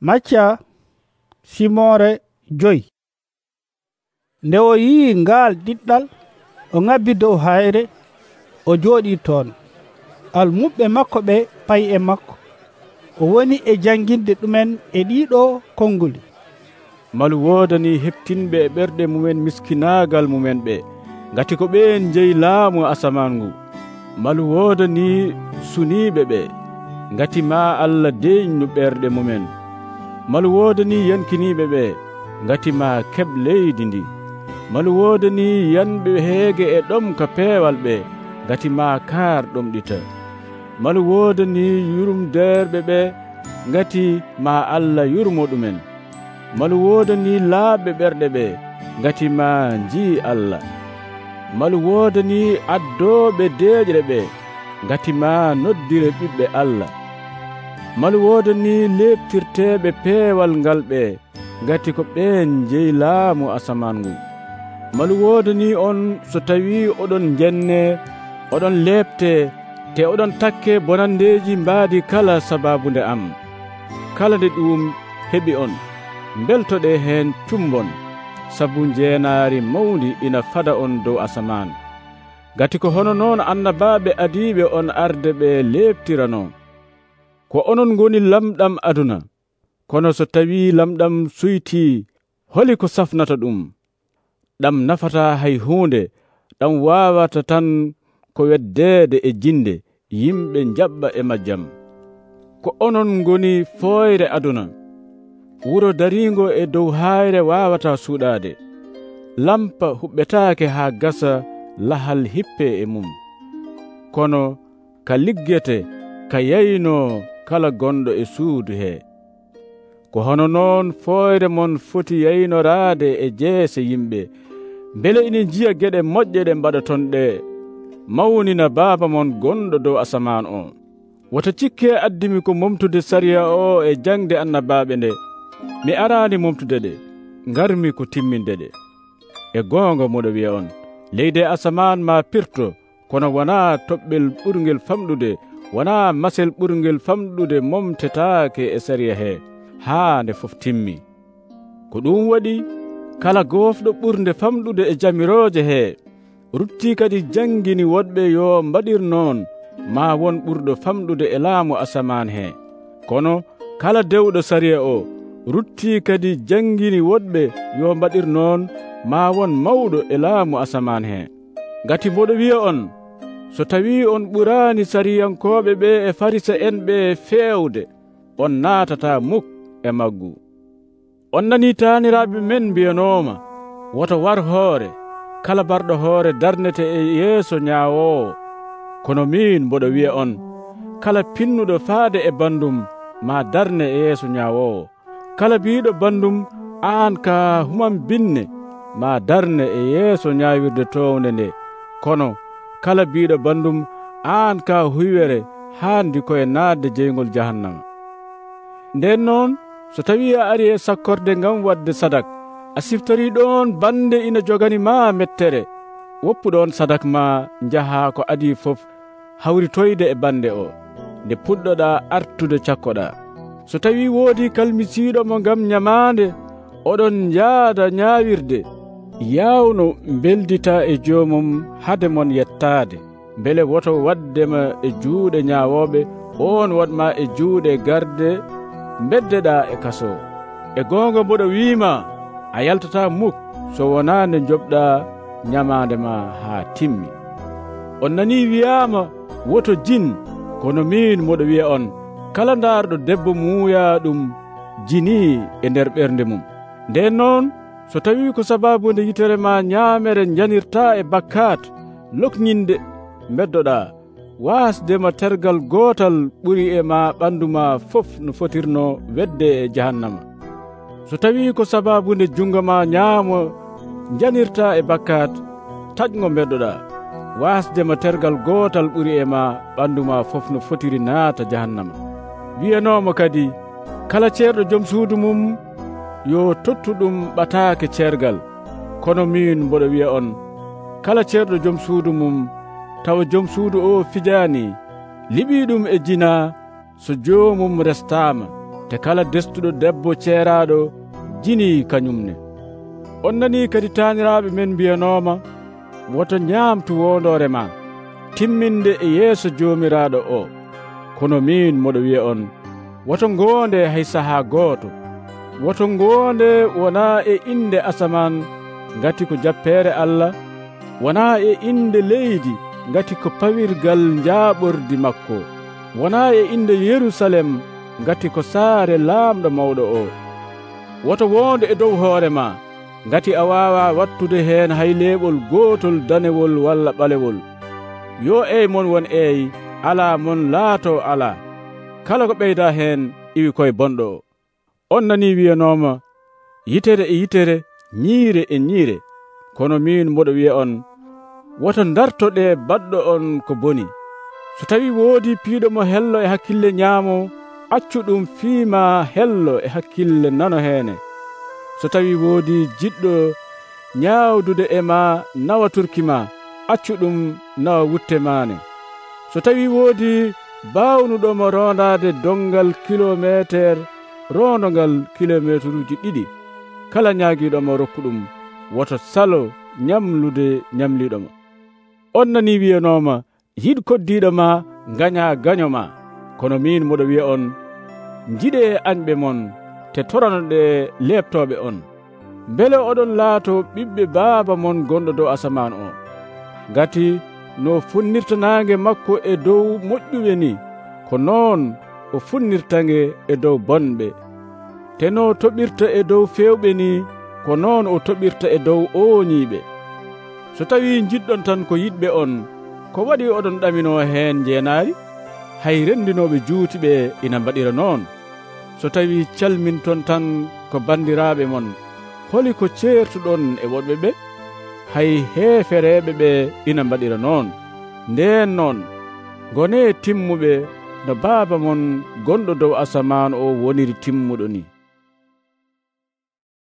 macca simore joyi nde o yi'i ngaal ɗiɗɗal o ŋabbi dow hayre o jooɗi toon. Almuɓɓe makko ɓe payi e makko. O woni e janginde ɗumen e ɗiɗo konnguli malu woodani heptinɓe e ɓerɗe mumen miskinaagal mumen ɓe. Ngati ko ɓen jeyi laamu asaman ngu. Malu woodani suniiɓe ɓe. Ngati ma allah deeñnu ɓerɗe mumen. malu woodani yankiniiɓe ɓe ngati ma keɓ leydi ndi. Malu woodani yanɓe heege e ɗom ka peewal ɓe ngati ma kaar ɗomɗita malu woodani yurumdeerɓe ɓe ngati ma allah yurmo ɗumen. Malu woodani laaɓɓe ɓerɗe ɓe ngati ma njiyi allah. Malu woodani addooɓe deeƴre ɓe ngati ma noddire ɓiɓɓe allah. malu wooda ni leptirteɓe peewal ngal ɓe gati ko ɓen jeyi laamu asaman ngu. Malu woodani on so tawi oɗon jenne oɗon leɓte te oɗon takke bonandeji mbaadi kala sababunde am. Kala nde ɗum heɓi on beltoɗe heen cumbon sabu jeenaari mawndi ina fada on dow asaman gati ko hono noon annabaɓe adiɓe on arde ɓe leɓtirano ko onon ngoni lamɗam aduna kono so tawi lamɗam suyti holi ko safnata ɗum. Ɗam nafata hay huunde ɗam wawata tan ko weddeede e jinde yimɓe jaɓɓa e majjam. Ko onon ngoni fooyre aduna wuro dariingo e dow hayre wawata suuɗaade. Lampa huɓɓetaake haa gasa lahal hippe e mum. Kono ka liggete ka yeyno kala gonɗo e suudu he. Ko hono noon foyre mon foti yaynoraade e jeese yimɓe. Mbele ina jiya geɗe moƴƴe ɗe mbaɗaton ɗe. Mawnina baaba mon gonɗo dow asaman o. Woto cikke addimi ko momtude sariya o e jangde annabaɓe nde. Mi arani momtude ɗe garmi ko timminde ɗe. E goonga moɗo wiya on leydi asaman ma pirto kono wona toɓɓel ɓurgel famɗude wona masel ɓurgel famɗude momtetaake e sariya he haa nde fof timmi. Ko ɗum waɗi kala goofɗo ɓurde famɗude e jamirooje he. Rutti kadi janngini woɗɓe yo mbaɗir noon ma won ɓurɗo famɗude e laamu asaman he. Kono kala dewɗo sariya o rutti kadi janngini woɗɓe yo mbaɗir noon ma won mawɗo e laamu asaman he. Ngati mboɗo wiya on so tawi on ɓurani sariyankoɓe ɓe e farisa en ɓe fewde on natata muk e maggu. On nani taniraɓe men mbiyanoma woto war hoore kala barɗo hoore darnete e yeeso ñawowo. Kono min mboɗo wiya on kala pinnuɗo faade e bandum ma darne e yeeso ñawowo. Kala biɗo bandum an ka human binne ma darne e yeeso ñawirde towde nde. Kono kala biɗo bandum an ka huywere handi koye nadde jeygol jahannama nden noon so tawi a ari e sakkorde ngam wadde sadak a siftori ɗon bande ina jogani ma mettere woppuɗon sadak ma jaha ko adi fof hawritoyde e bande o nde puɗɗoɗa artude cakkoɗa. So tawi woodi kalmisiɗo mo ngam ñamande oɗon jaada ñawirde yawno beldita e joomum hade mon yettaade. Beele woto waddema e juuɗe ñaawooɓe on waɗma e juuɗe garde beddeɗa e kaso e goonga mboɗo wiima a yaltata muk so wonaa nde joɓɗa ñamaande ma haa timmi. On nani wiyaama woto jin kono min moɗo wiya on kala ndaarɗo debbo muuya ɗum jini e nder ɓernde mum. Nden noon so tawi ko sababude yitere ma ñaamere janirta e bakkat lokñinde beddoɗa wasdema tergal gotal ɓuri e ma ɓanduma fof no fotirno wedde e jahannama. So tawi ko sababude jungo ma ñaamo janirta e bakkat taƴgo beddoɗa wasdema tergal gotal ɓuri e ma ɓanduma fof no fotiri naata jahannama. Wiyanoma kadi kala ceerɗo joom suudu mum yo tottuɗum ɓataake ceergal. Kono min mboɗo wiya on kala ceerɗo joom suudu mum tawa joom suudu o fijaani. Liɓii ɗum e jina so joomum restaama te kala destuɗo debbo ceeraaɗo jini kañumne. On nani kadi taaniraaɓe men mbiyanooma woto ñaamtu wondoore ma timminde e yeeso joomiraaɗo o. Kono min moɗo wiya on woto ngoonde hay sahaa gooto. woto ngoonde wona e innde asaman ngati ko jappeere allah wona e innde leydi ngati ko pawirgal njaaɓordi makko. Wona e innde yerusalem ngati ko saare laamɗo mawɗo o. Woto woonde e dow hoore ma ngati a waawa wattude heen hay leeɓol gootol danewol walla ɓalewol. Yo ey mon won eey alaa mon laato alaa. Kala ko ɓeyda heen iwi koye bonɗo o. on nani wiyanoma? Yitere e yitere ñiire e ñiire kono min mboɗo wiya on woto dartoɗe baɗɗo on ko boni. So tawi woodi piiɗomo hello e hakkille ñaamo accu ɗum fiima hello e hakkille nano heene. So tawi woodi jiɗɗo ñaawdude e ma nawa turki ma accu ɗum nawa wutte maane. So tawi woodi baawnuɗomo rondade dongal kilométere rondongal kilométre uji ɗiɗi. Kala ñaaguiɗoma rokku ɗum woto salo ñamlude ñamliɗoma on nani wiyanoma yiɗ koddiɗo ma gaña gaño ma. Kono min moɗo wiya on jiɗe añɓe mon te toranoɗe leptoɓe on. Beele oɗon laato ɓiɓɓe baaba mon gonɗo dow asaman o. Gati no funnirtanage makko e dow moƴƴuɓe ni ko noon o funnirtange e dow bonɓe. te no toɓirta e dow fewɓe ni ko noon o toɓirta e dow ooniiɓe so tawi jiɗɗon tan ko yiɗɓe on ko waɗi oɗon ɗamino heen jeenaari hay renndinoɓe juutiɓe ina mbaɗira noon. So tawi calminton tan ko banndiraaɓe mon holi ko ceertuɗon e woɗɓe ɓe? Hay heefereeɓe ɓe ina mbaɗira noon. Ndeen noon ngone timmuɓe no baaba mon gonɗo dow asamaanu o woniri timmuɗo ni.